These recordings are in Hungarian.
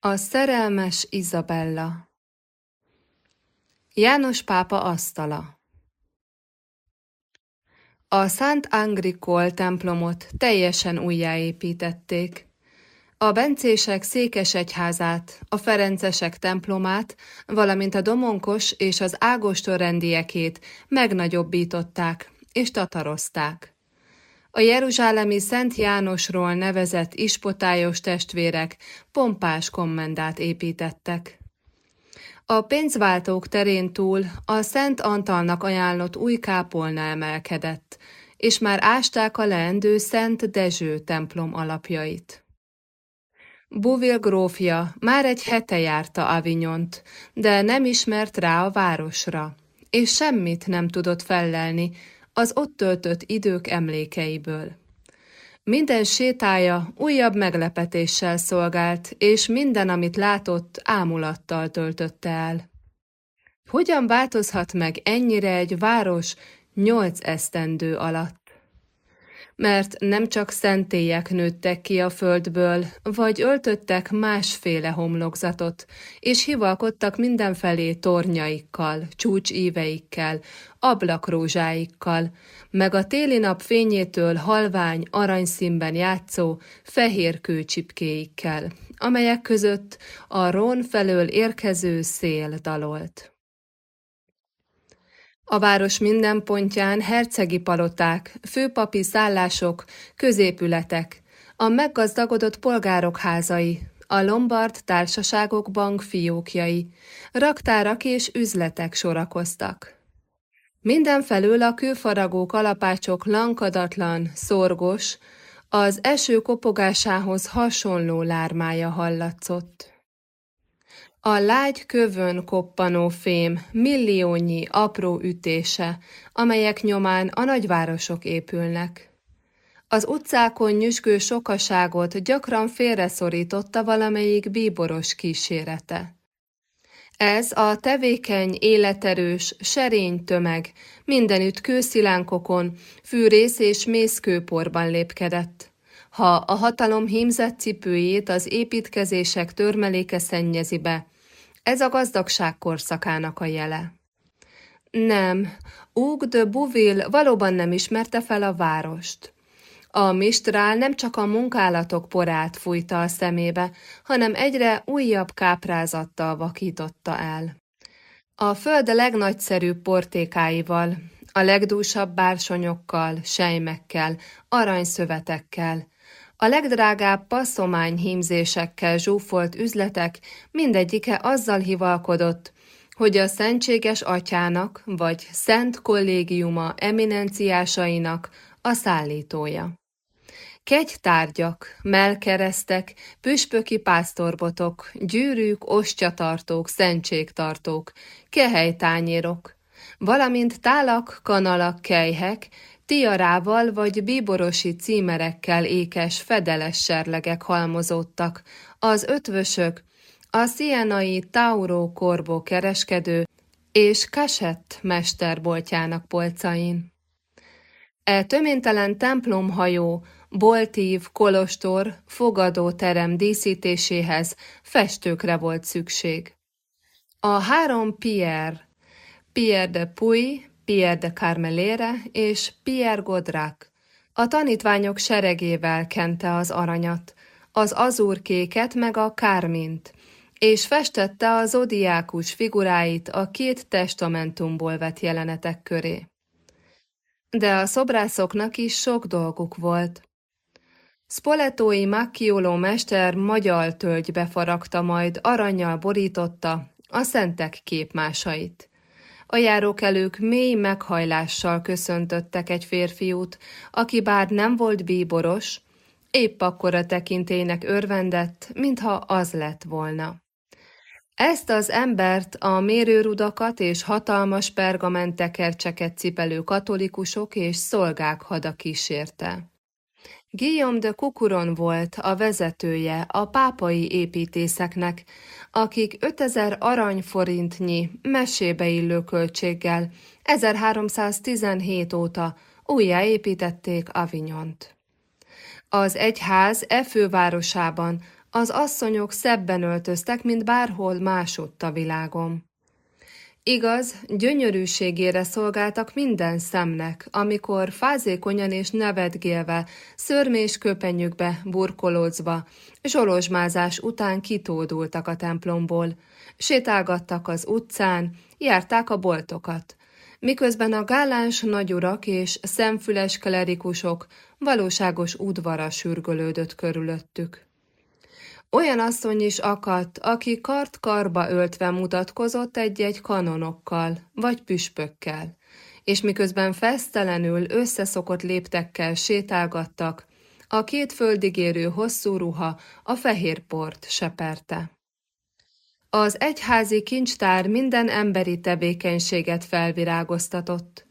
A szerelmes Izabella János pápa asztala A Szent Angrikol templomot teljesen újjáépítették. A bencések székesegyházát, a ferencesek templomát, valamint a domonkos és az ágostor rendiekét megnagyobbították és tatarozták. A jeruzsálemi Szent Jánosról nevezett ispotályos testvérek pompás kommendát építettek. A pénzváltók terén túl a Szent Antalnak ajánlott új kápolna emelkedett, és már ásták a leendő Szent Dezső templom alapjait. Bouville grófja már egy hete járta Avignont, de nem ismert rá a városra, és semmit nem tudott fellelni, az ott töltött idők emlékeiből. Minden sétája újabb meglepetéssel szolgált, és minden, amit látott, ámulattal töltötte el. Hogyan változhat meg ennyire egy város nyolc esztendő alatt? Mert nem csak szentélyek nőttek ki a földből, vagy öltöttek másféle homlokzatot, és hivalkodtak mindenfelé tornyaikkal, csúcsíveikkel, ablakrózsáikkal, meg a téli nap fényétől halvány, aranyszínben játszó, fehér kőcsipkéikkel, amelyek között a Rón felől érkező szél dalolt. A város minden pontján hercegi paloták, főpapi szállások, középületek, a meggazdagodott polgárok házai, a lombard társaságok bankfiókjai, raktárak és üzletek sorakoztak. Mindenfelől a kőfaragó kalapácsok lankadatlan, szorgos, az eső kopogásához hasonló lármája hallatszott. A lágy kövön koppanó fém milliónyi apró ütése, amelyek nyomán a nagyvárosok épülnek. Az utcákon nyüzsgő sokaságot gyakran félreszorította valamelyik bíboros kísérete. Ez a tevékeny, életerős, serény tömeg mindenütt kőszilánkokon, fűrész és mészkőporban lépkedett. Ha a hatalom hímzett cipőjét az építkezések törmeléke szennyezi be, ez a gazdagság korszakának a jele. Nem, Hug de Bouville valóban nem ismerte fel a várost. A mistrál nem csak a munkálatok porát fújta a szemébe, hanem egyre újabb káprázattal vakította el. A föld legnagyszerűbb portékáival, a legdúsabb bársonyokkal, sejmekkel, aranyszövetekkel, a legdrágább passzomány hímzésekkel zsúfolt üzletek mindegyike azzal hivalkodott, hogy a szentséges atyának vagy szent kollégiuma eminenciásainak a szállítója. Kegytárgyak, melkeresztek, püspöki pásztorbotok, gyűrűk, ostyatartók, szentségtartók, kehelytányérok, valamint tálak, kanalak, kejhek, tiarával vagy bíborosi címerekkel ékes fedeles serlegek halmozódtak, az ötvösök, a szienai Tauro Korbo kereskedő és Kasett mesterboltjának polcain. E töménytelen templomhajó, boltív, kolostor, fogadóterem díszítéséhez festőkre volt szükség. A három Pierre, Pierre de Puy, Pierre de Carmelére és Pierre Godrak. A tanítványok seregével kente az aranyat, az azúrkéket meg a kármint, és festette a zodiákus figuráit a két testamentumból vett jelenetek köré. De a szobrászoknak is sok dolguk volt. Spoletói Macchiolo mester magyar tölgybe faragta, majd aranyjal borította a szentek képmásait. A járókelők mély meghajlással köszöntöttek egy férfiút, aki bár nem volt bíboros, épp akkora tekintének örvendett, mintha az lett volna. Ezt az embert a mérőrudakat és hatalmas pergamentekercseket cipelő katolikusok és szolgák hada kísérte. Guillaume de Cucuron volt a vezetője a pápai építészeknek, akik 5000 aranyforintnyi mesébe illő költséggel 1317 óta újjáépítették Avignont. Az egyház e fővárosában Az asszonyok szebben öltöztek, mint bárhol másutt a világon. Igaz, gyönyörűségére szolgáltak minden szemnek, amikor fázékonyan és nevetgélve, szörmés köpenyükbe, burkolózva, zsolozsmázás után kitódultak a templomból, sétálgattak az utcán, járták a boltokat, miközben a gáláns nagyurak és szemfüles klerikusok valóságos udvara sürgölődött körülöttük. Olyan asszony is akadt, aki kart-karba öltve mutatkozott egy-egy kanonokkal, vagy püspökkel, és miközben fesztelenül összeszokott léptekkel sétálgattak, a két földig érő hosszú ruha a fehér port seperte. Az egyházi kincstár minden emberi tevékenységet felvirágoztatott.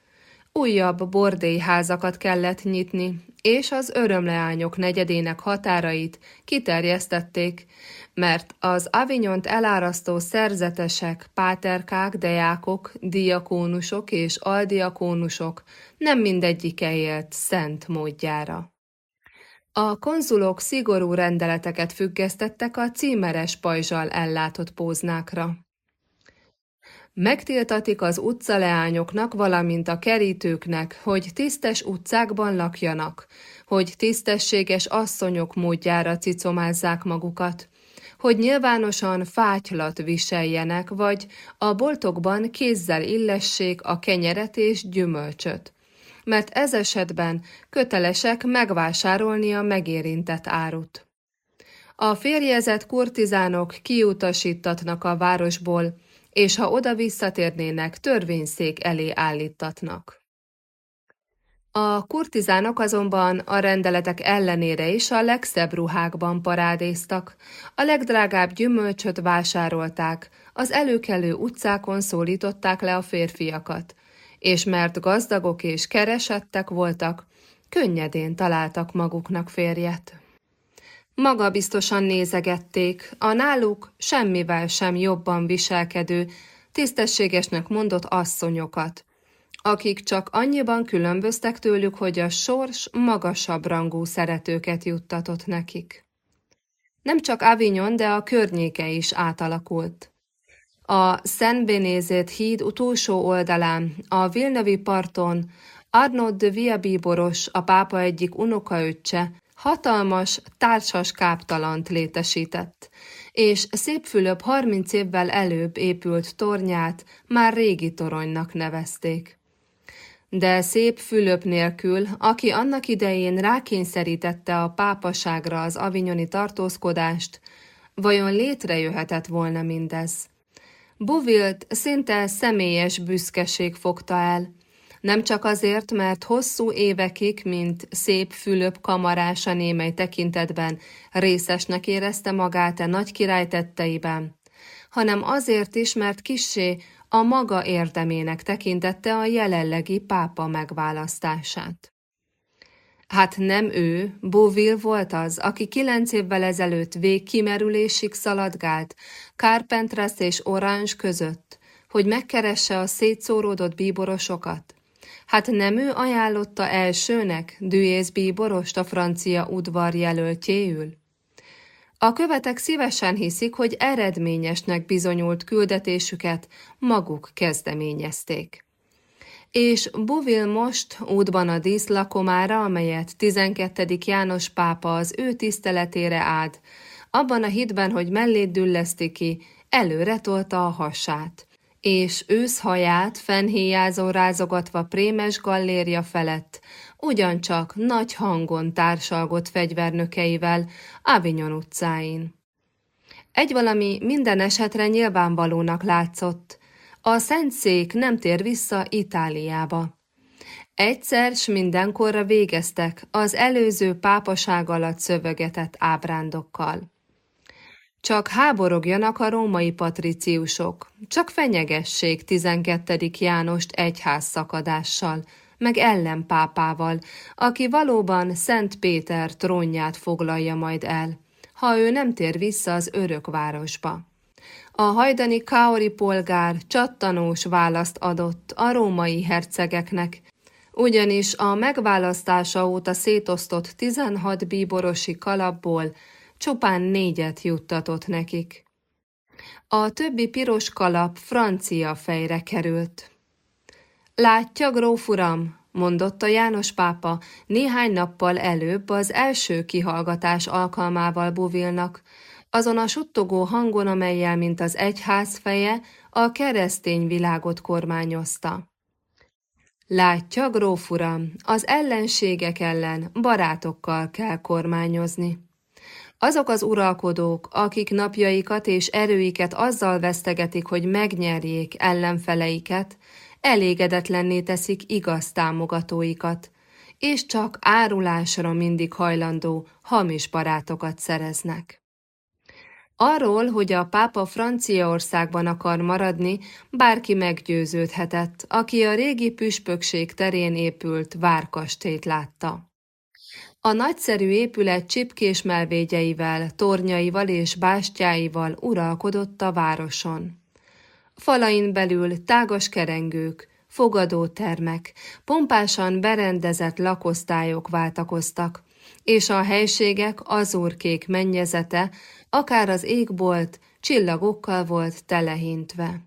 Újabb bordélyházakat kellett nyitni, és az örömleányok negyedének határait kiterjesztették, mert az Avignont elárasztó szerzetesek, páterkák, dejákok, diakónusok és aldiakónusok nem mindegyike élt szent módjára. A konzulok szigorú rendeleteket függesztettek a címeres pajzsal ellátott póznákra. Megtiltatik az utcaleányoknak, valamint a kerítőknek, hogy tisztes utcákban lakjanak, hogy tisztességes asszonyok módjára cicomázzák magukat, hogy nyilvánosan fátylat viseljenek, vagy a boltokban kézzel illessék a kenyeret és gyümölcsöt, mert ez esetben kötelesek megvásárolni a megérintett árut. A férjezett kurtizánok kiutasítatnak a városból, és ha oda visszatérnének, törvényszék elé állítatnak. A kurtizánok azonban a rendeletek ellenére is a legszebb ruhákban parádéztak, a legdrágább gyümölcsöt vásárolták, az előkelő utcákon szólították le a férfiakat, és mert gazdagok és keresettek voltak, könnyedén találtak maguknak férjet. Maga biztosan nézegették, a náluk semmivel sem jobban viselkedő, tisztességesnek mondott asszonyokat, akik csak annyiban különböztek tőlük, hogy a sors magasabb rangú szeretőket juttatott nekik. Nem csak Avignon, de a környéke is átalakult. A Szentbenézét híd utolsó oldalán, a Vilnavi parton Arnaud de Via Bíboros, a pápa egyik unokaöccse, hatalmas, társas káptalant létesített, és Szép Fülöp harminc évvel előbb épült tornyát már régi toronynak nevezték. De Szép Fülöp nélkül, aki annak idején rákényszerítette a pápaságra az avinyoni tartózkodást, vajon létrejöhetett volna mindez? Buvilt szinte személyes büszkeség fogta el, nem csak azért, mert hosszú évekig, mint szép Fülöp kamarása némely tekintetben részesnek érezte magát a e nagy király tetteiben, hanem azért is, mert kissé a maga érdemének tekintette a jelenlegi pápa megválasztását. Hát nem ő, Bovil volt az, aki kilenc évvel ezelőtt végkimerülésig szaladgált Carpentras és Orange között, hogy megkeresse a szétszóródott bíborosokat? Hát nem ő ajánlotta elsőnek Dűész bíborost a francia udvar jelöltjéül? A követek szívesen hiszik, hogy eredményesnek bizonyult küldetésüket maguk kezdeményezték. És Buvil most útban a díszlakomára, amelyet 12. János pápa az ő tiszteletére áld, abban a hitben, hogy mellét dülleszti ki, előre tolta a hasát és őszhaját fenhéjázó rázogatva prémes gallérja felett, ugyancsak nagy hangon társalgott fegyvernökeivel Avignon utcáin. Egy valami minden esetre nyilvánvalónak látszott, a Szentszék nem tér vissza Itáliába. Egyszer s mindenkorra végeztek az előző pápaság alatt szövegetett ábrándokkal. Csak háborogjanak a római patriciusok, csak fenyegessék 12. Jánost egyház szakadással, meg ellenpápával, aki valóban Szent Péter trónját foglalja majd el, ha ő nem tér vissza az örök városba. A hajdani Kaori polgár csattanós választ adott a római hercegeknek, ugyanis a megválasztása óta szétosztott 16 bíborosi kalapból csupán négyet juttatott nekik. A többi piros kalap francia fejre került. Látja, gróf uram, mondotta János pápa néhány nappal előbb az első kihallgatás alkalmával Buvilnak, azon a suttogó hangon, amelyel, mint az egyház feje, a keresztény világot kormányozta. Látja, gróf uram, az ellenségek ellen barátokkal kell kormányozni. Azok az uralkodók, akik napjaikat és erőiket azzal vesztegetik, hogy megnyerjék ellenfeleiket, elégedetlenné teszik igaz támogatóikat, és csak árulásra mindig hajlandó hamis barátokat szereznek. Arról, hogy a pápa Franciaországban akar maradni, bárki meggyőződhetett, aki a régi püspökség terén épült várkastét látta. A nagyszerű épület csipkés melvégyeivel, tornyaival és bástyáival uralkodott a városon. Falain belül tágas kerengők, fogadótermek, pompásan berendezett lakosztályok váltakoztak, és a helységek azurkék mennyezete, akár az égbolt, csillagokkal volt telehintve.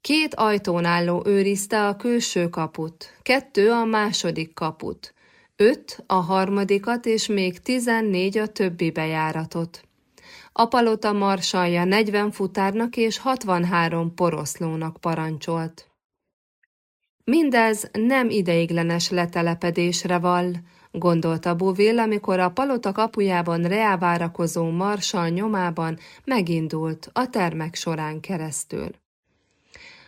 Két ajtón álló őrizte a külső kaput, kettő a második kaput, öt a harmadikat és még tizennégy a többi bejáratot. A palota marsalja 40 futárnak és 63 poroszlónak parancsolt. Mindez nem ideiglenes letelepedésre vall, gondolta Bovil, amikor a palota kapujában reávárakozó marsal nyomában megindult a termek során keresztül.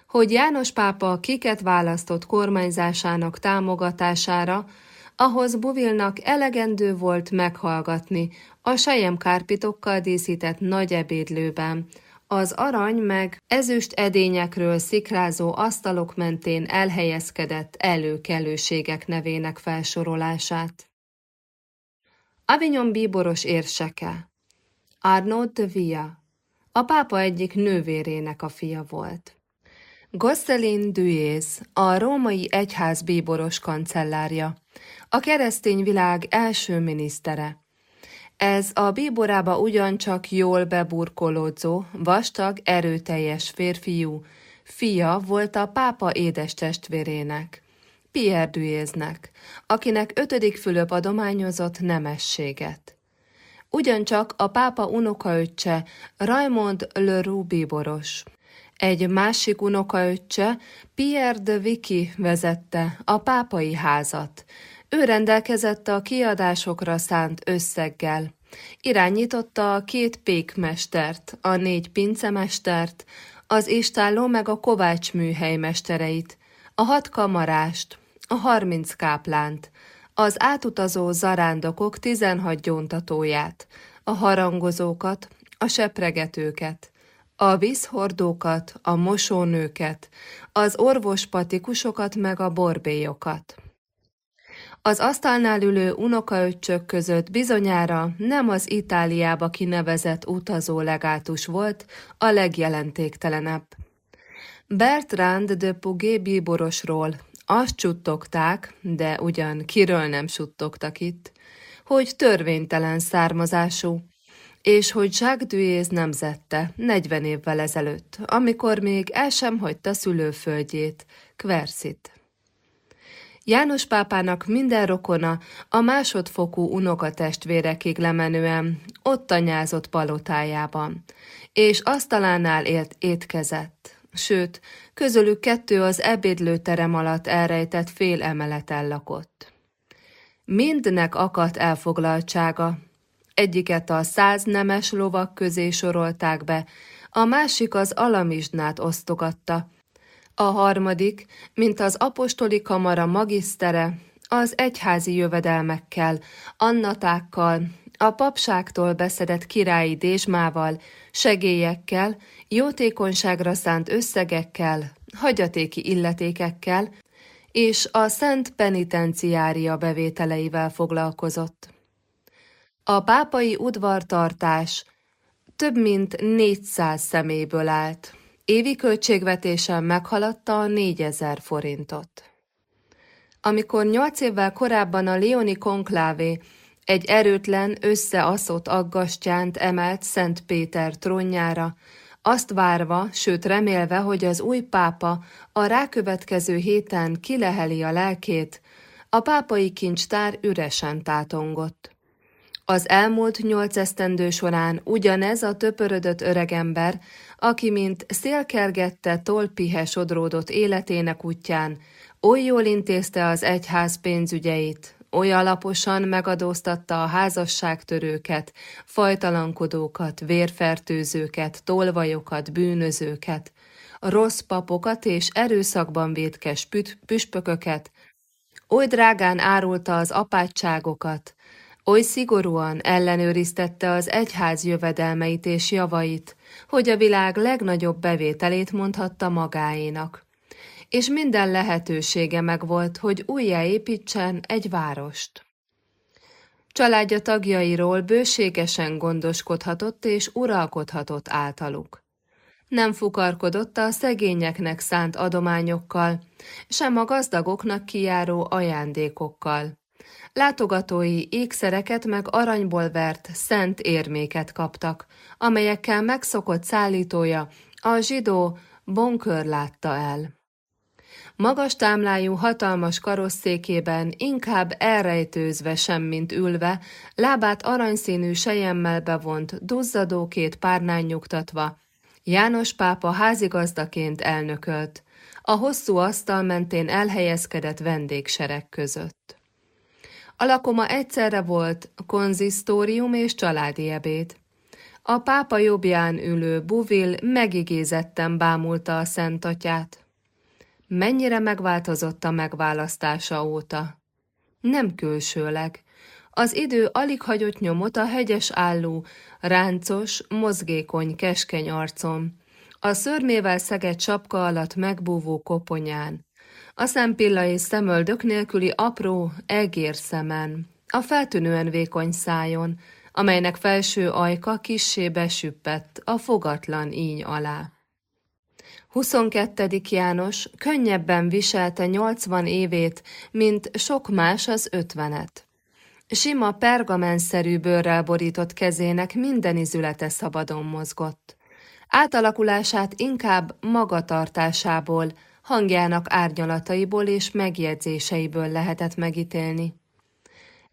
Hogy János pápa kiket választott kormányzásának támogatására, ahhoz Buvilnak elegendő volt meghallgatni a sejemkárpitokkal díszített nagy ebédlőben, az arany meg ezüst edényekről szikrázó asztalok mentén elhelyezkedett előkelőségek nevének felsorolását. Avignon bíboros érseke, Arnaud de Villa, a pápa egyik nővérének a fia volt. Gosselin Duyez, a római egyház bíboros kancellárja, a keresztény világ első minisztere. Ez a bíborába ugyancsak jól beburkolódzó, vastag, erőteljes férfiú, fia volt a pápa édes testvérének, Pierre Duyeznek, akinek ötödik Fülöp adományozott nemességet. Ugyancsak a pápa unokaöccse Raymond Leroux bíboros. Egy másik unokaöccse, Pierre de Vicky vezette a pápai házat, ő rendelkezett a kiadásokra szánt összeggel. Irányította a két pékmestert, a négy pincemestert, az istálló meg a kovács műhely a hat kamarást, a harminc káplánt, az átutazó zarándokok tizenhat gyóntatóját, a harangozókat, a sepregetőket, a vízhordókat, a mosónőket, az orvospatikusokat meg a borbélyokat. Az asztalnál ülő unokaöccsök között bizonyára nem az Itáliába kinevezett utazó legátus volt a legjelentéktelenebb. Bertrand de Puget bíborosról azt csuttogták, de ugyan kiről nem suttogtak itt, hogy törvénytelen származású, és hogy Jacques Duyez nemzette 40 évvel ezelőtt, amikor még el sem hagyta szülőföldjét, Kverszit. János pápának minden rokona a másodfokú unokatestvérekig lemenően ott anyázott palotájában, és asztalánál élt étkezett, sőt, közülük kettő az ebédlőterem alatt elrejtett fél emeleten lakott. Mindnek akadt elfoglaltsága. Egyiket a száz nemes lovak közé sorolták be, a másik az alamizsnát osztogatta, a harmadik, mint az apostoli kamara magisztere, az egyházi jövedelmekkel, annatákkal, a papságtól beszedett királyi dézsmával, segélyekkel, jótékonyságra szánt összegekkel, hagyatéki illetékekkel, és a szent penitenciária bevételeivel foglalkozott. A pápai udvartartás több mint 400 szeméből állt, Évi költségvetésen meghaladta a 4000 forintot. Amikor nyolc évvel korábban a Lioni konklávé egy erőtlen, összeaszott aggastyánt emelt Szent Péter trónjára, azt várva, sőt remélve, hogy az új pápa a rákövetkező héten kileheli a lelkét, a pápai kincstár üresen tátongott. Az elmúlt nyolc esztendő során ugyanez a töpörödött öregember, aki mint szélkergette tolpihe sodródott életének útján, oly jól intézte az egyház pénzügyeit, oly alaposan megadóztatta a házasságtörőket, fajtalankodókat, vérfertőzőket, tolvajokat, bűnözőket, rossz papokat és erőszakban vétkes püspököket, oly drágán árulta az apátságokat, oly szigorúan ellenőriztette az egyház jövedelmeit és javait, hogy a világ legnagyobb bevételét mondhatta magáénak és minden lehetősége megvolt, hogy újjáépítsen egy várost. Családja tagjairól bőségesen gondoskodhatott és uralkodhatott általuk. Nem fukarkodott a szegényeknek szánt adományokkal, sem a gazdagoknak kijáró ajándékokkal. Látogatói ékszereket meg aranyból vert szent érméket kaptak, amelyekkel megszokott szállítója, a zsidó Bonkör látta el. Magas támlájú hatalmas karosszékében inkább elrejtőzve sem, mint ülve, lábát aranyszínű sejemmel bevont, duzzadókét párnán nyugtatva, János pápa házigazdaként elnökölt, a hosszú asztal mentén elhelyezkedett vendégsereg között. A lakoma egyszerre volt konzisztórium és családi ebéd. A pápa jobbján ülő Buvil megigézetten bámulta a szentatyát. Mennyire megváltozott a megválasztása óta? Nem külsőleg. Az idő alig hagyott nyomot a hegyes álló, ráncos, mozgékony, keskeny arcom, a szörmével szegett sapka alatt megbúvó koponyán, a szempilla és szemöldök nélküli apró, egér szemen, a feltűnően vékony szájon, amelynek felső ajka kissé besüppett a fogatlan íny alá. 22. János könnyebben viselte 80 évét, mint sok más az ötvenet. Sima pergamenszerű bőrrel borított kezének minden izülete szabadon mozgott. Átalakulását inkább magatartásából, hangjának árnyalataiból és megjegyzéseiből lehetett megítélni.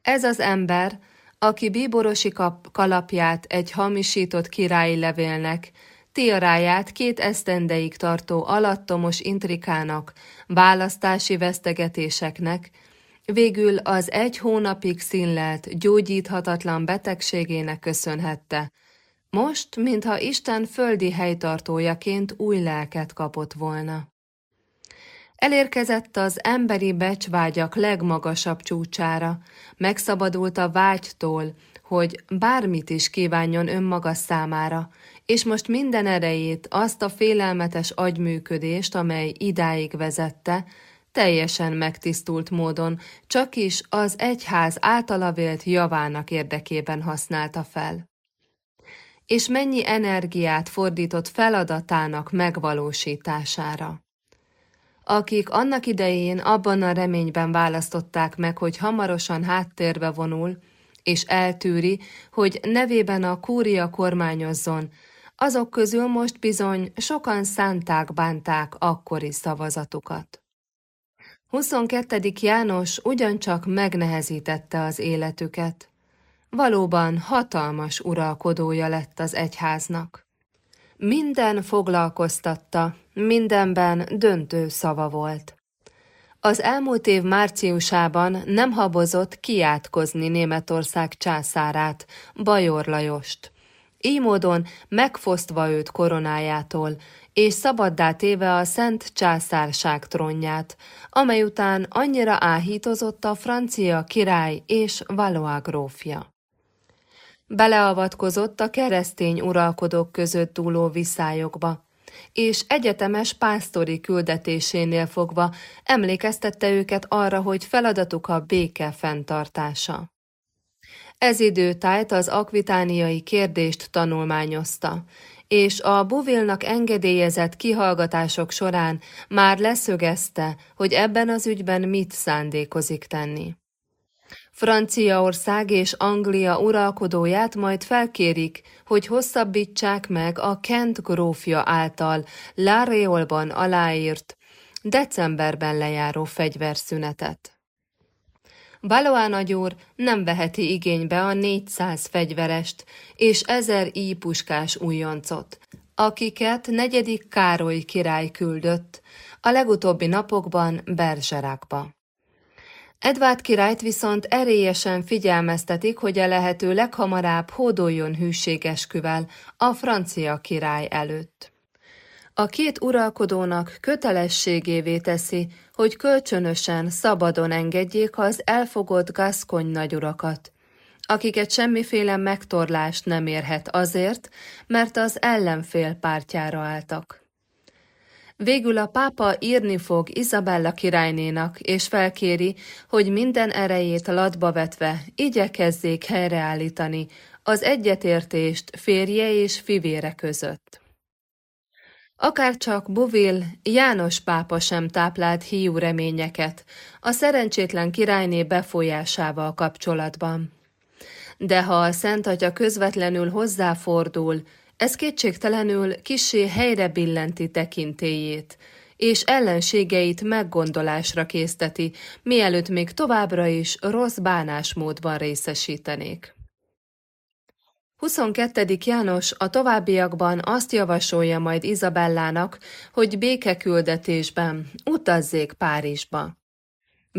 Ez az ember, aki bíborosi kap kalapját egy hamisított királyi levélnek, tiaráját két esztendeig tartó alattomos intrikának, választási vesztegetéseknek, végül az egy hónapig színlelt, gyógyíthatatlan betegségének köszönhette. Most, mintha Isten földi helytartójaként új lelket kapott volna. Elérkezett az emberi becsvágyak legmagasabb csúcsára, megszabadult a vágytól, hogy bármit is kívánjon önmaga számára, és most minden erejét, azt a félelmetes agyműködést, amely idáig vezette, teljesen megtisztult módon, csak is az egyház általa javának érdekében használta fel. És mennyi energiát fordított feladatának megvalósítására. Akik annak idején abban a reményben választották meg, hogy hamarosan háttérbe vonul, és eltűri, hogy nevében a kúria kormányozzon, azok közül most bizony sokan szánták bánták akkori szavazatukat. 22. János ugyancsak megnehezítette az életüket. Valóban hatalmas uralkodója lett az egyháznak. Minden foglalkoztatta, mindenben döntő szava volt. Az elmúlt év márciusában nem habozott kiátkozni Németország császárát, Bajor Lajost. Így módon megfosztva őt koronájától, és szabaddá téve a szent császárság trónját, amely után annyira áhítozott a francia király és Valois grófja. Beleavatkozott a keresztény uralkodók között dúló viszályokba, és egyetemes pásztori küldetésénél fogva emlékeztette őket arra, hogy feladatuk a béke fenntartása. Ez időtájt az akvitániai kérdést tanulmányozta, és a Buvilnak engedélyezett kihallgatások során már leszögezte, hogy ebben az ügyben mit szándékozik tenni. Franciaország és Anglia uralkodóját majd felkérik, hogy hosszabbítsák meg a Kent grófja által Láréolban aláírt, decemberben lejáró fegyverszünetet. Valois nagyúr nem veheti igénybe a 400 fegyverest és 1000 ípuskás újoncot, akiket negyedik Károly király küldött, a legutóbbi napokban Berzserákba. Edvárd királyt viszont erélyesen figyelmeztetik, hogy a lehető leghamarabb hódoljon hűségesküvel a francia király előtt. A két uralkodónak kötelességévé teszi, hogy kölcsönösen szabadon engedjék az elfogott gaszkony nagyurakat, akiket semmiféle megtorlást nem érhet azért, mert az ellenfél pártjára álltak. Végül a pápa írni fog Izabella királynénak, és felkéri, hogy minden erejét latba vetve igyekezzék helyreállítani az egyetértést férje és fivére között. Akárcsak Buvil, János pápa sem táplált hiú reményeket a szerencsétlen királyné befolyásával kapcsolatban. De ha a Szent Atya közvetlenül hozzáfordul, ez kétségtelenül kisé helyre billenti tekintélyét, és ellenségeit meggondolásra készteti, mielőtt még továbbra is rossz bánásmódban részesítenék. 22. János a továbbiakban azt javasolja majd Izabellának, hogy békeküldetésben utazzék Párizsba.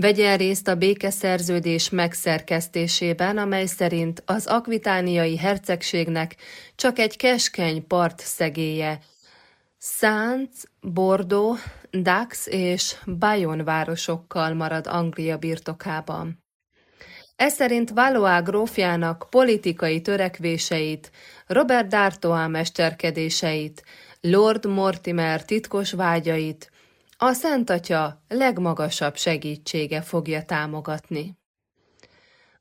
Vegyen részt a békeszerződés megszerkesztésében, amely szerint az akvitániai hercegségnek csak egy keskeny part szegélye, Szánc, Bordeaux, Dax és Bayonne városokkal marad Anglia birtokában. Ez szerint Valois grófjának politikai törekvéseit, Robert d'Artois mesterkedéseit, Lord Mortimer titkos vágyait, a Szent Atya legmagasabb segítsége fogja támogatni.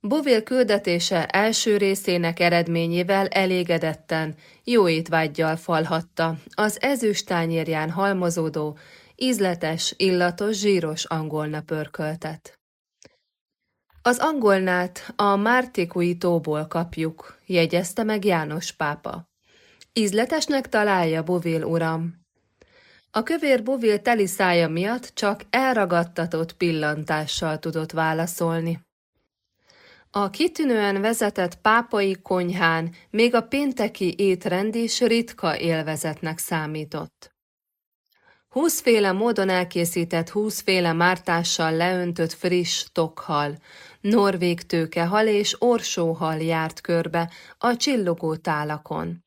Bovil küldetése első részének eredményével elégedetten, jó étvágyjal falhatta az ezüstányérján halmozódó, ízletes, illatos, zsíros angolna pörköltet. Az angolnát a Mártikui tóból kapjuk, jegyezte meg János pápa. Ízletesnek találja Bovil uram. A kövér Bovil teli szája miatt csak elragadtatott pillantással tudott válaszolni. A kitűnően vezetett pápai konyhán még a pénteki étrend is ritka élvezetnek számított. Húszféle módon elkészített húszféle mártással leöntött friss tokhal, norvég tőkehal és orsóhal járt körbe a csillogó tálakon.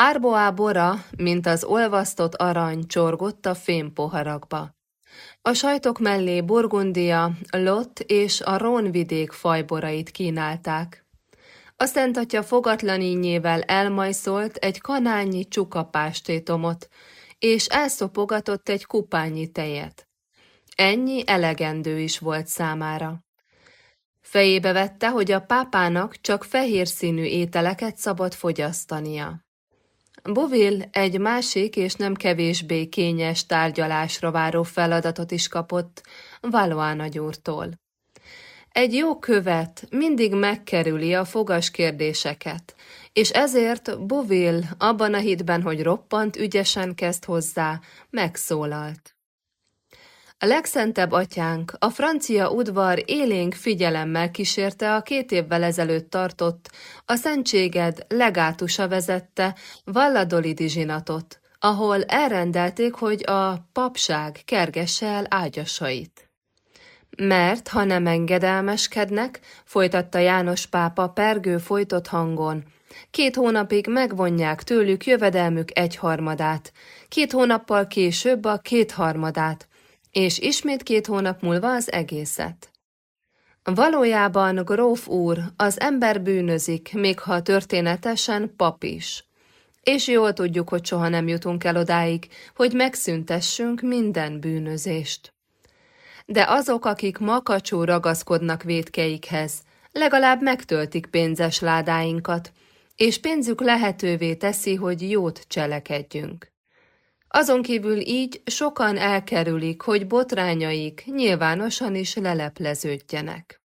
Árboá bora, mint az olvasztott arany, csorgott a fémpoharakba. A sajtok mellé Burgundia, Lott és a Rónvidék fajborait kínálták. A Szent Atya fogatlanínjével elmajszolt egy kanálnyi csukapástétomot, és elszopogatott egy kupányi tejet. Ennyi elegendő is volt számára. Fejébe vette, hogy a pápának csak fehér színű ételeket szabad fogyasztania. Bovil egy másik és nem kevésbé kényes tárgyalásra váró feladatot is kapott Valois nagyúrtól. Egy jó követ mindig megkerüli a fogas kérdéseket, és ezért Bovil abban a hitben, hogy roppant ügyesen kezd hozzá, megszólalt. A legszentebb atyánk, a francia udvar élénk figyelemmel kísérte a két évvel ezelőtt tartott, a szentséged legátusa vezette Valladolidi zsinatot, ahol elrendelték, hogy a papság kergesse el ágyasait. Mert, ha nem engedelmeskednek, folytatta János pápa pergő folytott hangon, két hónapig megvonják tőlük jövedelmük egyharmadát, két hónappal később a kétharmadát, és ismét két hónap múlva az egészet. Valójában, gróf úr, az ember bűnözik, még ha történetesen pap is. És jól tudjuk, hogy soha nem jutunk el odáig, hogy megszüntessünk minden bűnözést. De azok, akik makacsú ragaszkodnak védkeikhez, legalább megtöltik pénzes ládáinkat, és pénzük lehetővé teszi, hogy jót cselekedjünk. Azon kívül így sokan elkerülik, hogy botrányaik nyilvánosan is lelepleződjenek.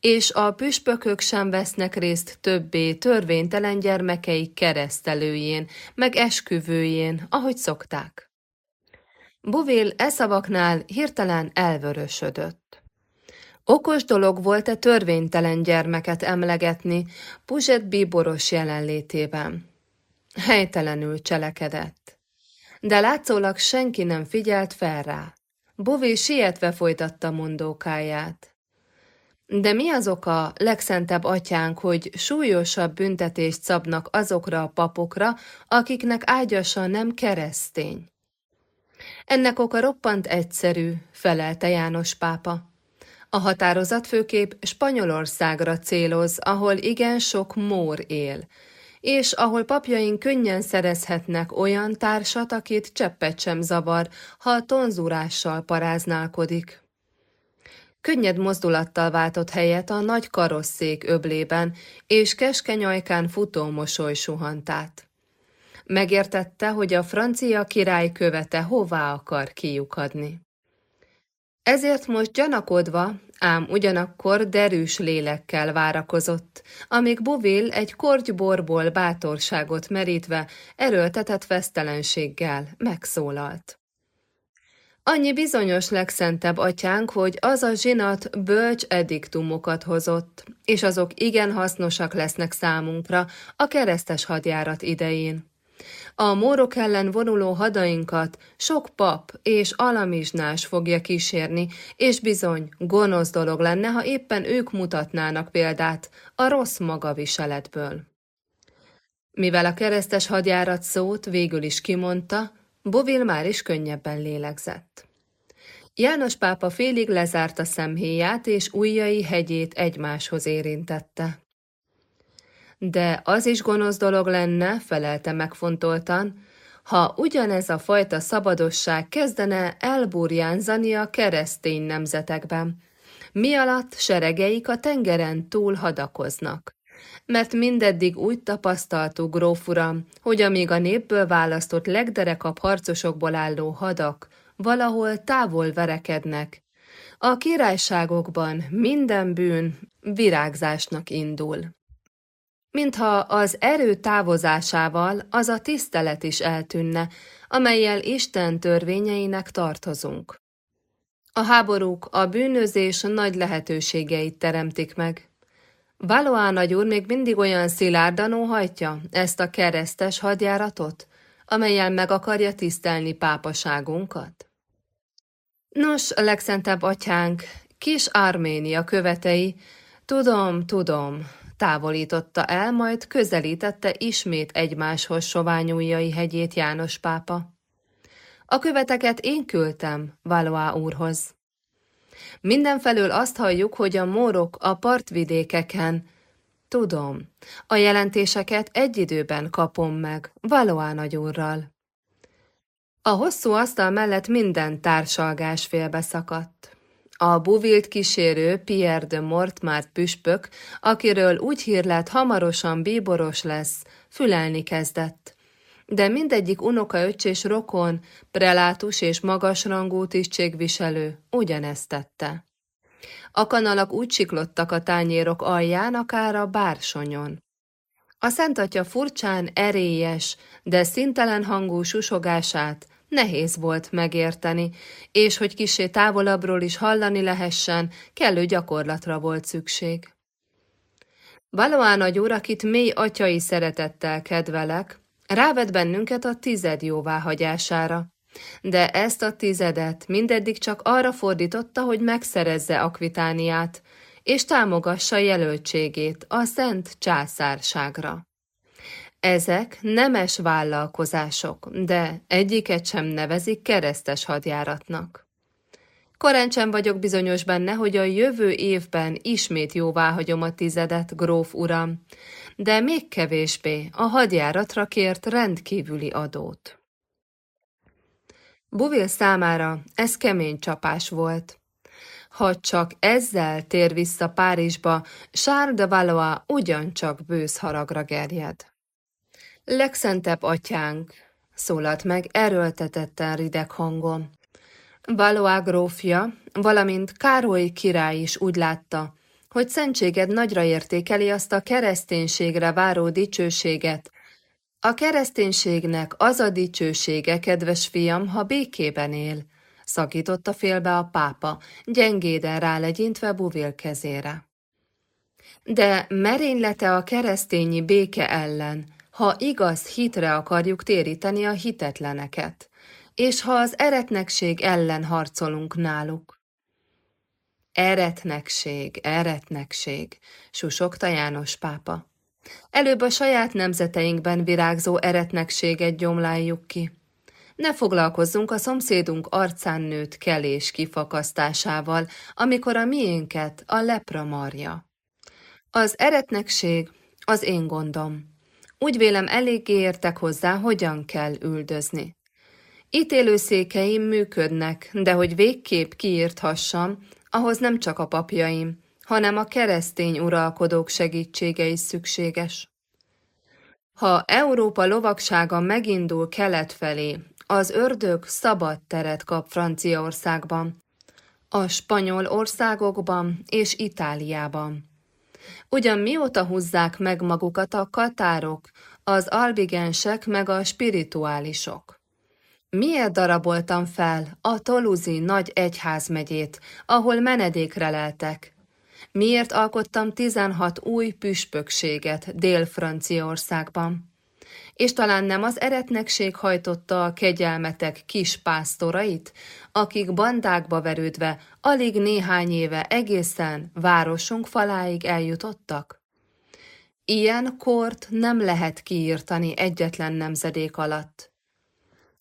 és a püspökök sem vesznek részt többé törvénytelen gyermekeik keresztelőjén, meg esküvőjén, ahogy szokták. Buvil e szavaknál hirtelen elvörösödött. Okos dolog volt-e törvénytelen gyermeket emlegetni Puzset bíboros jelenlétében. Helytelenül cselekedett. De látszólag senki nem figyelt fel rá. Bové sietve folytatta mondókáját. De mi az oka, legszentebb atyánk, hogy súlyosabb büntetést szabnak azokra a papokra, akiknek ágyasa nem keresztény? Ennek oka roppant egyszerű, felelte János pápa. A határozat főkép Spanyolországra céloz, ahol igen sok mór él, és ahol papjaink könnyen szerezhetnek olyan társat, akit cseppet sem zavar, ha tonzurással paráználkodik. Könnyed mozdulattal váltott helyet a nagy karosszék öblében, és keskeny ajkán futó mosoly suhant át. Megértette, hogy a francia király követe hová akar kiukadni. Ezért most gyanakodva, ám ugyanakkor derűs lélekkel várakozott, amíg Bovil egy kortyborból bátorságot merítve, erőltetett fesztelenséggel megszólalt. Annyi bizonyos legszentebb atyánk, hogy az a zsinat bölcs ediktumokat hozott, és azok igen hasznosak lesznek számunkra a keresztes hadjárat idején. A mórok ellen vonuló hadainkat sok pap és alamizsnás fogja kísérni, és bizony gonosz dolog lenne, ha éppen ők mutatnának példát a rossz magaviseletből. Mivel a keresztes hadjárat szót végül is kimondta, Bovil már is könnyebben lélegzett. János pápa félig lezárta szemhéját, és ujjai hegyét egymáshoz érintette. De az is gonosz dolog lenne, felelte megfontoltan, ha ugyanez a fajta szabadosság kezdene elburjánzani a keresztény nemzetekben, mi alatt seregeik a tengeren túl hadakoznak. Mert mindeddig úgy tapasztaltuk, grófuram, hogy amíg a népből választott legderekabb harcosokból álló hadak valahol távol verekednek, a királyságokban minden bűn virágzásnak indul mintha az erő távozásával az a tisztelet is eltűnne, amelyel Isten törvényeinek tartozunk. A háborúk a bűnözés nagy lehetőségeit teremtik meg. Valoá nagyúr még mindig olyan szilárdan óhajtja ezt a keresztes hadjáratot, amelyel meg akarja tisztelni pápaságunkat? Nos, legszentebb atyánk, kis Arménia követei, tudom, tudom, távolította el, majd közelítette ismét egymáshoz soványújjai hegyét János pápa. A követeket én küldtem Valois úrhoz. Mindenfelől azt halljuk, hogy a mórok a partvidékeken, tudom, a jelentéseket egy időben kapom meg, Valois nagyúrral. A hosszú asztal mellett minden társalgás félbeszakadt. A buvilt kísérő Pierre de Mortmart püspök, akiről úgy hír lett hamarosan bíboros lesz, fülelni kezdett. De mindegyik unokaöcs és rokon, prelátus és magasrangú tisztségviselő ugyanezt tette. A kanalak úgy siklottak a tányérok alján, akár a bársonyon. A szentatya furcsán erélyes, de szintelen hangú susogását nehéz volt megérteni, és hogy kisé távolabbról is hallani lehessen, kellő gyakorlatra volt szükség. Valóan nagy úr, akit mély atyai szeretettel kedvelek, rávet bennünket a tized jóváhagyására, de ezt a tizedet mindeddig csak arra fordította, hogy megszerezze Akvitániát, és támogassa jelöltségét a Szent Császárságra. Ezek nemes vállalkozások, de egyiket sem nevezik keresztes hadjáratnak. Korán vagyok bizonyos benne, hogy a jövő évben ismét jóváhagyom a tizedet, gróf uram, de még kevésbé a hadjáratra kért rendkívüli adót. Buvil számára ez kemény csapás volt. Ha csak ezzel tér vissza Párizsba, Charles de Valois ugyancsak bősz haragra gerjed. Legszentebb atyánk, szólalt meg erőltetetten rideg hangon. Valois grófja, valamint Károly király is úgy látta, hogy szentséged nagyra értékeli azt a kereszténységre váró dicsőséget. A kereszténységnek az a dicsősége, kedves fiam, ha békében él, szakította félbe a pápa, gyengéden rálegyintve Buvil kezére. De merénylete a keresztényi béke ellen, ha igaz hitre akarjuk téríteni a hitetleneket, és ha az eretnekség ellen harcolunk náluk. Eretnekség, eretnekség, susogta János pápa. Előbb a saját nemzeteinkben virágzó eretnekséget gyomláljuk ki. Ne foglalkozzunk a szomszédunk arcán nőtt kelés kifakasztásával, amikor a miénket a lepra marja. Az eretnekség az én gondom. Úgy vélem eléggé értek hozzá, hogyan kell üldözni. Ítélőszékeim működnek, de hogy végképp kiírthassam, ahhoz nem csak a papjaim, hanem a keresztény uralkodók segítsége is szükséges. Ha Európa lovagsága megindul kelet felé, az ördög szabad teret kap Franciaországban, a spanyol országokban és Itáliában. Ugyan mióta húzzák meg magukat a katárok, az albigensek meg a spirituálisok? Miért daraboltam fel a Toluzi nagy egyházmegyét, ahol menedékre leltek? Miért alkottam 16 új püspökséget Dél-Franciaországban? És talán nem az eretnekség hajtotta a kegyelmetek kis pásztorait, akik bandákba verődve alig néhány éve egészen városunk faláig eljutottak? Ilyen kort nem lehet kiírtani egyetlen nemzedék alatt.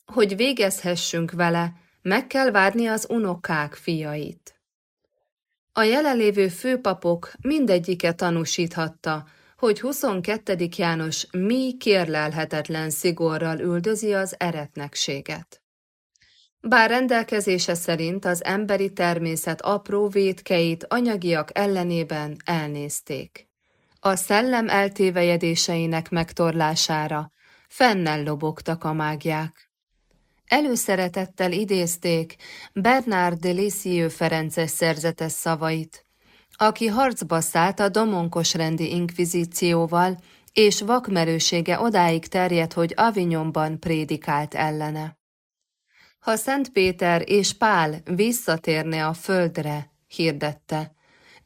Hogy végezhessünk vele, meg kell várni az unokák fiait. A jelenlévő főpapok mindegyike tanúsíthatta, hogy 22. János mi kérlelhetetlen szigorral üldözi az eretnekséget. Bár rendelkezése szerint az emberi természet apró védkeit anyagiak ellenében elnézték. A szellem eltévejedéseinek megtorlására fennel lobogtak a mágiák. Előszeretettel idézték Bernard de Lisieux Ferences szerzetes szavait, aki harcba szállt a domonkos rendi inkvizícióval, és vakmerősége odáig terjedt, hogy Avignonban prédikált ellene. Ha Szent Péter és Pál visszatérne a földre, hirdette,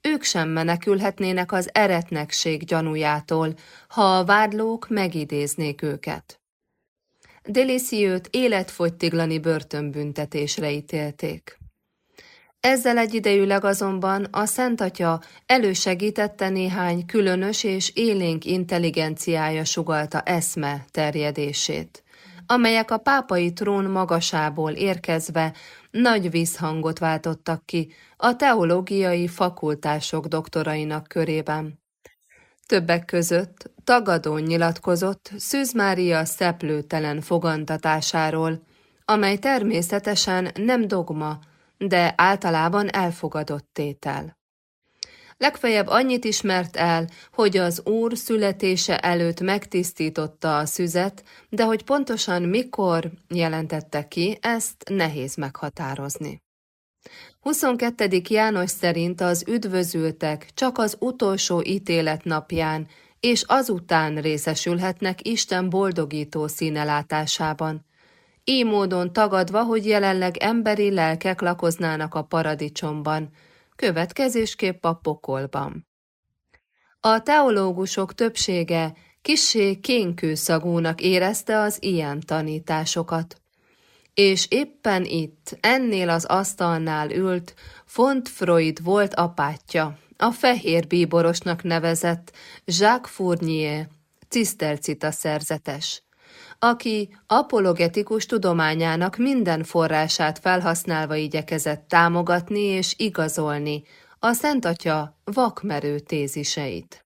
ők sem menekülhetnének az eretnekség gyanújától, ha a vádlók megidéznék őket. Deliciőt életfogytiglani börtönbüntetésre ítélték. Ezzel egyidejűleg azonban a Szent Atya elősegítette néhány különös és élénk intelligenciája sugalta eszme terjedését, amelyek a pápai trón magasából érkezve nagy vízhangot váltottak ki a teológiai fakultások doktorainak körében. Többek között tagadón nyilatkozott Szűz Mária szeplőtelen fogantatásáról, amely természetesen nem dogma, de általában elfogadott tétel. Legfeljebb annyit ismert el, hogy az úr születése előtt megtisztította a szüzet, de hogy pontosan mikor jelentette ki, ezt nehéz meghatározni. 22. János szerint az üdvözültek csak az utolsó ítélet napján, és azután részesülhetnek Isten boldogító színelátásában, így módon tagadva, hogy jelenleg emberi lelkek lakoznának a paradicsomban, következésképp a pokolban. A teológusok többsége kissé kénkőszagúnak érezte az ilyen tanításokat. És éppen itt, ennél az asztalnál ült, Font Freud volt apátja, a fehér bíborosnak nevezett Jacques Fournier, cisztercita szerzetes, aki apologetikus tudományának minden forrását felhasználva igyekezett támogatni és igazolni a Szent Atya vakmerő téziseit.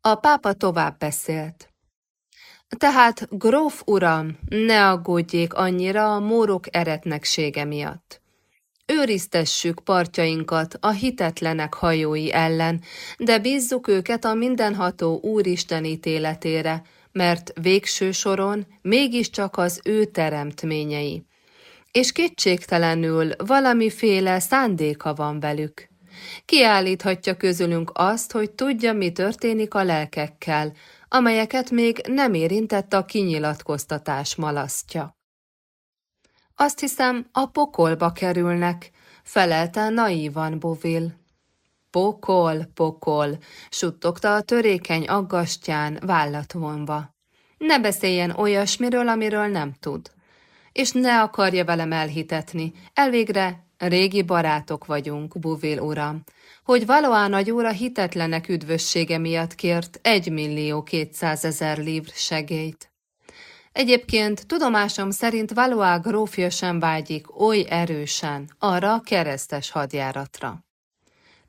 A pápa tovább beszélt. Tehát, gróf uram, ne aggódjék annyira a mórok eretneksége miatt. Őriztessük partjainkat a hitetlenek hajói ellen, de bízzuk őket a mindenható Úristen ítéletére, mert végső soron mégiscsak az ő teremtményei. És kétségtelenül valamiféle szándéka van velük. Kiállíthatja közülünk azt, hogy tudja, mi történik a lelkekkel, amelyeket még nem érintett a kinyilatkoztatás malasztja. Azt hiszem, a pokolba kerülnek, felelte naívan Bovil. Pokol, pokol, suttogta a törékeny aggastyán vállat vonva. Ne beszéljen olyasmiről, amiről nem tud. És ne akarja velem elhitetni. Elvégre régi barátok vagyunk, Buvil uram, hogy valóan nagy óra hitetlenek üdvössége miatt kért egy millió kétszázezer livr segélyt. Egyébként tudomásom szerint Valois grófja sem vágyik oly erősen arra a keresztes hadjáratra.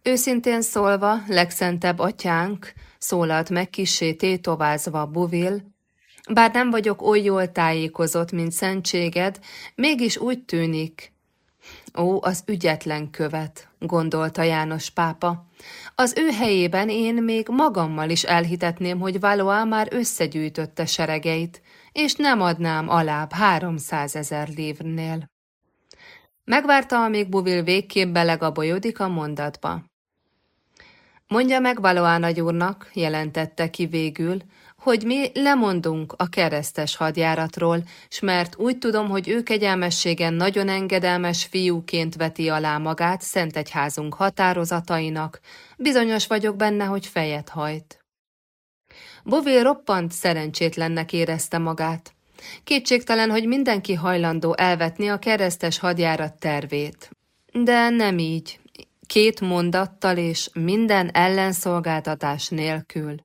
Őszintén szólva, legszentebb atyánk, szólalt meg kisé tétovázva Buvil, bár nem vagyok oly jól tájékozott, mint szentséged, mégis úgy tűnik. Ó, az ügyetlen követ, gondolta János pápa. Az ő helyében én még magammal is elhitetném, hogy Valois már összegyűjtötte seregeit, és nem adnám alább háromszázezer lévnél. Megvárta, amíg Buvil végképp belegabolyodik a mondatba. Mondja meg Valois nagyúrnak, jelentette ki végül, hogy mi lemondunk a keresztes hadjáratról, s mert úgy tudom, hogy ő kegyelmességen nagyon engedelmes fiúként veti alá magát Szentegyházunk határozatainak, bizonyos vagyok benne, hogy fejet hajt. Bové roppant szerencsétlennek érezte magát. Kétségtelen, hogy mindenki hajlandó elvetni a keresztes hadjárat tervét. De nem így, két mondattal és minden ellenszolgáltatás nélkül.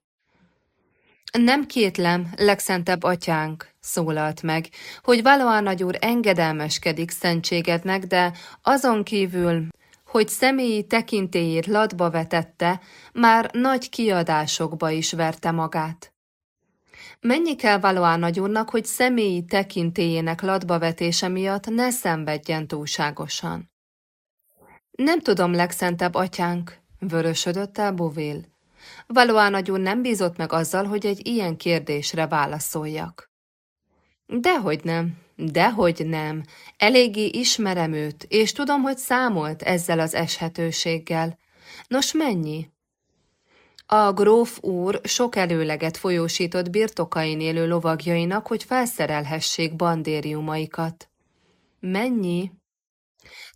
Nem kétlem, legszentebb atyánk, szólalt meg, hogy Valoán nagyúr engedelmeskedik szentségednek, de azon kívül, hogy személyi tekintélyét latba vetette, már nagy kiadásokba is verte magát. Mennyi kell Valoán nagyúrnak, hogy személyi tekintélyének latba vetése miatt ne szenvedjen túlságosan? Nem tudom, legszentebb atyánk, vörösödött el Bovil. Valóan nagyon nem bízott meg azzal, hogy egy ilyen kérdésre válaszoljak. Dehogy nem, dehogy nem. Eléggé ismerem őt, és tudom, hogy számolt ezzel az eshetőséggel. Nos, mennyi? A gróf úr sok előleget folyósított birtokain élő lovagjainak, hogy felszerelhessék bandériumaikat. Mennyi?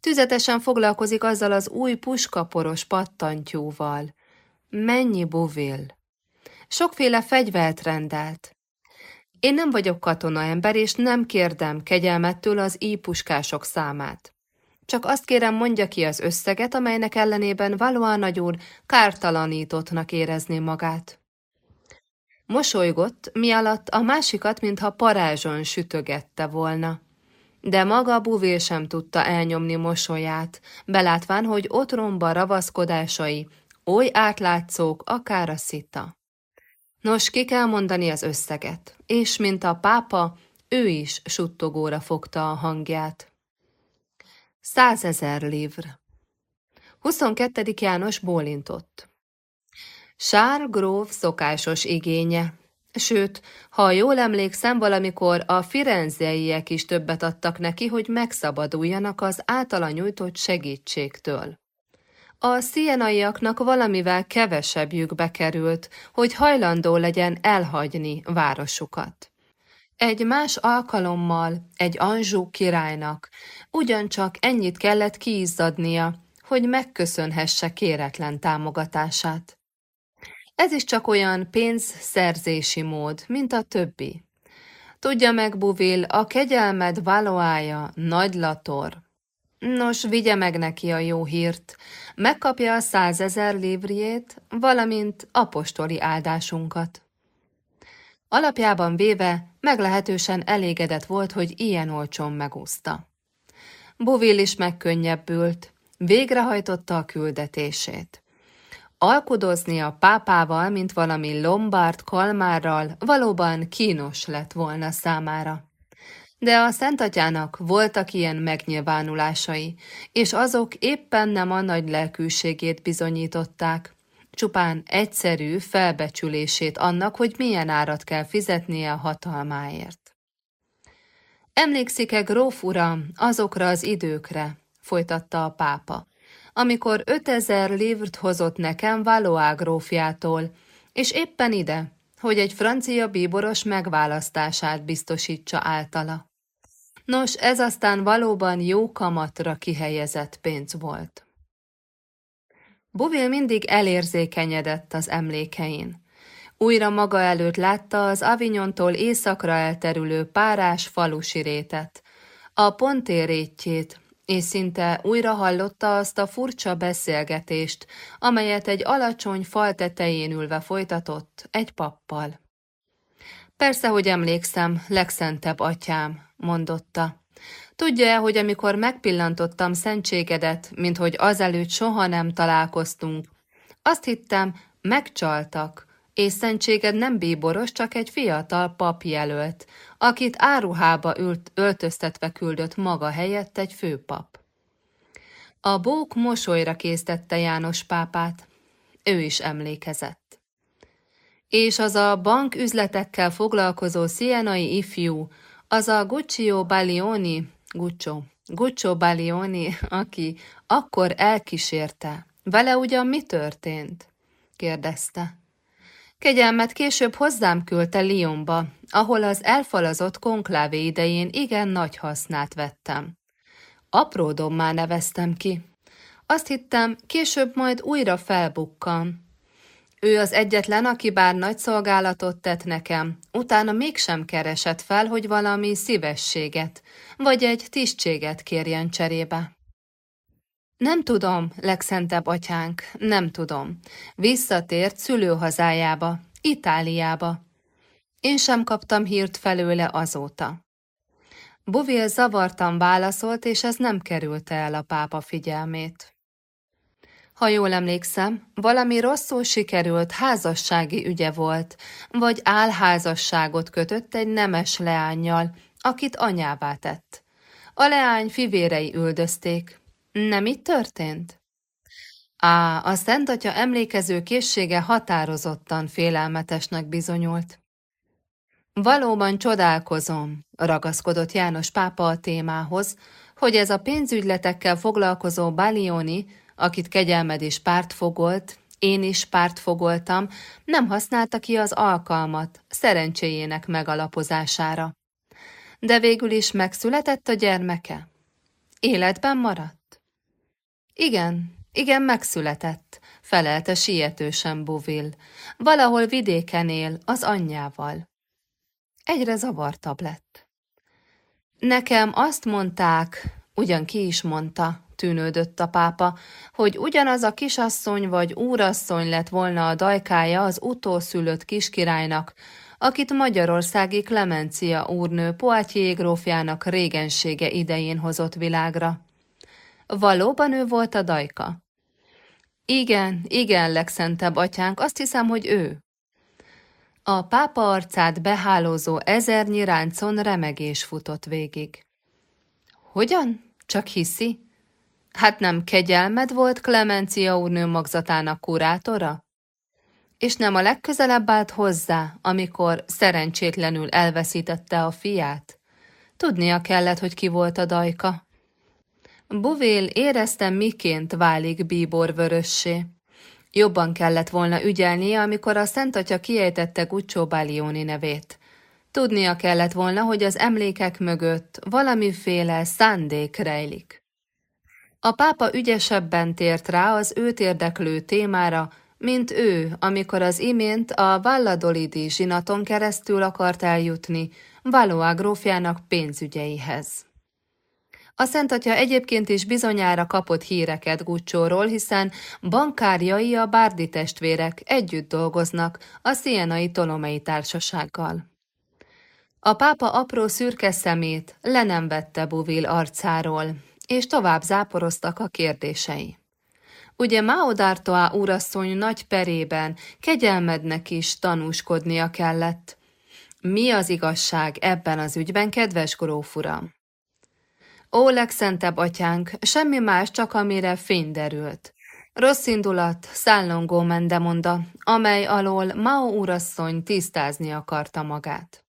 Tüzetesen foglalkozik azzal az új puskaporos pattantyúval. Mennyi buvil? Sokféle fegyvert rendelt. Én nem vagyok katonaember, és nem kérdem kegyelmettől az ípuskások számát. Csak azt kérem, mondja ki az összeget, amelynek ellenében valóan nagyúr kártalanítottnak érezné magát. Mosolygott, mi alatt a másikat, mintha parázson sütögette volna. De maga Buvé sem tudta elnyomni mosolyát, belátván, hogy otromba ravaszkodásai oly átlátszók, akár a szita. Nos, ki kell mondani az összeget, és mint a pápa, ő is suttogóra fogta a hangját. Százezer livr. 22. János bólintott. Sár gróf szokásos igénye. Sőt, ha jól emlékszem, valamikor a firenzeiek is többet adtak neki, hogy megszabaduljanak az általa nyújtott segítségtől. A szienaiaknak valamivel kevesebbjük került, hogy hajlandó legyen elhagyni városukat. Egy más alkalommal egy Anzsú királynak ugyancsak ennyit kellett kiizzadnia, hogy megköszönhesse kéretlen támogatását. Ez is csak olyan pénzszerzési mód, mint a többi. Tudja meg, Buvil, a kegyelmed valóája nagy lator, Nos, vigye meg neki a jó hírt, megkapja a százezer livriét, valamint apostoli áldásunkat. Alapjában véve meglehetősen elégedett volt, hogy ilyen olcsón megúszta. Bovil is megkönnyebbült, végrehajtotta a küldetését. Alkudozni a pápával, mint valami lombard kalmárral valóban kínos lett volna számára. De a Szentatyának voltak ilyen megnyilvánulásai, és azok éppen nem a nagy lelkűségét bizonyították, csupán egyszerű felbecsülését annak, hogy milyen árat kell fizetnie a hatalmáért. Emlékszik-e gróf uram azokra az időkre, folytatta a pápa, amikor 5000 livrt hozott nekem Valois grófjától, és éppen ide, hogy egy francia bíboros megválasztását biztosítsa általa. Nos, ez aztán valóban jó kamatra kihelyezett pénz volt. Buvil mindig elérzékenyedett az emlékein. Újra maga előtt látta az Avignontól északra elterülő párás falusi rétet, a pontérétjét, és szinte újra hallotta azt a furcsa beszélgetést, amelyet egy alacsony fal tetején ülve folytatott egy pappal. Persze, hogy emlékszem, legszentebb atyám, mondotta. Tudja-e, hogy amikor megpillantottam szentségedet, mint hogy azelőtt soha nem találkoztunk, azt hittem, megcsaltak, és szentséged nem bíboros, csak egy fiatal papjelölt, akit áruhába ült, öltöztetve küldött maga helyett egy főpap. A bók mosolyra késztette János pápát. Ő is emlékezett. És az a bank üzletekkel foglalkozó szienai ifjú, az a Guccio Balioni, Guccio, Guccio Balioni, aki akkor elkísérte. Vele ugyan mi történt? kérdezte. Kegyelmet később hozzám küldte Lyonba, ahol az elfalazott konklávé idején igen nagy hasznát vettem. Apródommá neveztem ki. Azt hittem, később majd újra felbukkan. Ő az egyetlen, aki bár nagy szolgálatot tett nekem, utána mégsem keresett fel, hogy valami szívességet, vagy egy tisztséget kérjen cserébe. Nem tudom, legszentebb atyánk, nem tudom. Visszatért szülőhazájába, Itáliába. Én sem kaptam hírt felőle azóta. Buvil zavartan válaszolt, és ez nem kerülte el a pápa figyelmét. Ha jól emlékszem, valami rosszul sikerült házassági ügye volt, vagy álházasságot kötött egy nemes leányjal, akit anyává tett. A leány fivérei üldözték, nem így történt? Á, a Szent Atya emlékező készsége határozottan félelmetesnek bizonyult. Valóban csodálkozom, ragaszkodott János pápa a témához, hogy ez a pénzügyletekkel foglalkozó Balioni, akit kegyelmed is pártfogolt, én is pártfogoltam, nem használta ki az alkalmat szerencséjének megalapozására. De végül is megszületett a gyermeke? Életben maradt? Igen, igen, megszületett, felelte sietősen Buvil. Valahol vidéken él, az anyjával. Egyre zavartabb lett. Nekem azt mondták, ugyan ki is mondta, tűnődött a pápa, hogy ugyanaz a kisasszony vagy úrasszony lett volna a dajkája az utószülött kiskirálynak, akit magyarországi Klemencia úrnő Poitiers grófjának régensége idején hozott világra. Valóban ő volt a dajka? Igen, igen, legszentebb atyánk, azt hiszem, hogy ő. A pápa arcát behálózó ezernyi ráncon remegés futott végig. Hogyan? Csak hiszi? Hát nem kegyelmed volt Klemencia úrnő magzatának kurátora? És nem a legközelebb állt hozzá, amikor szerencsétlenül elveszítette a fiát? Tudnia kellett, hogy ki volt a dajka. Buvél érezte, miként válik bíbor vörössé. Jobban kellett volna ügyelnie, amikor a Szent Atya kiejtette Guccio Balioni nevét. Tudnia kellett volna, hogy az emlékek mögött valamiféle szándék rejlik. A pápa ügyesebben tért rá az őt érdeklő témára, mint ő, amikor az imént a Valladolidi zsinaton keresztül akart eljutni Valois grófjának pénzügyeihez. A Szent Atya egyébként is bizonyára kapott híreket Gucsóról, hiszen bankárjai a Bárdi testvérek együtt dolgoznak a Szienai Tolomei Társasággal. A pápa apró szürke szemét le nem vette Buvil arcáról, és tovább záporoztak a kérdései. Ugye Mao d'Artois úrasszony nagy perében kegyelmednek is tanúskodnia kellett. Mi az igazság ebben az ügyben, kedves gróf? Ó, legszentebb atyánk, semmi más, csak amire fény derült. Rossz indulat, szállongó mendemonda, amely alól Mao úrasszony tisztázni akarta magát.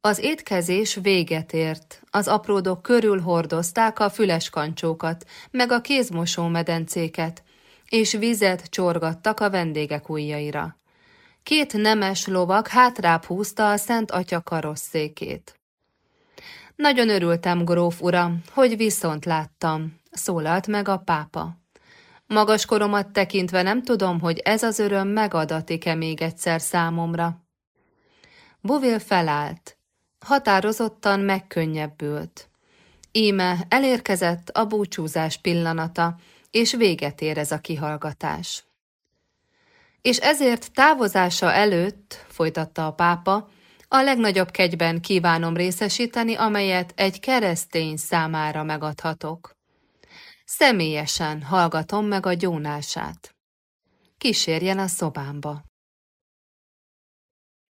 Az étkezés véget ért, az apródok körül hordozták a füles kancsókat, meg a kézmosó medencéket, és vizet csorgattak a vendégek ujjaira. Két nemes lovak hátrább húzta a Szent Atya karosszékét. Nagyon örültem, gróf uram, hogy viszont láttam, szólalt meg a pápa. Magas koromat tekintve nem tudom, hogy ez az öröm megadatik-e még egyszer számomra. Buvil felállt. Határozottan megkönnyebbült. Íme elérkezett a búcsúzás pillanata, és véget ér ez a kihallgatás. És ezért távozása előtt, folytatta a pápa, a legnagyobb kegyben kívánom részesíteni, amelyet egy keresztény számára megadhatok. Személyesen hallgatom meg a gyónását. Kísérjen a szobámba.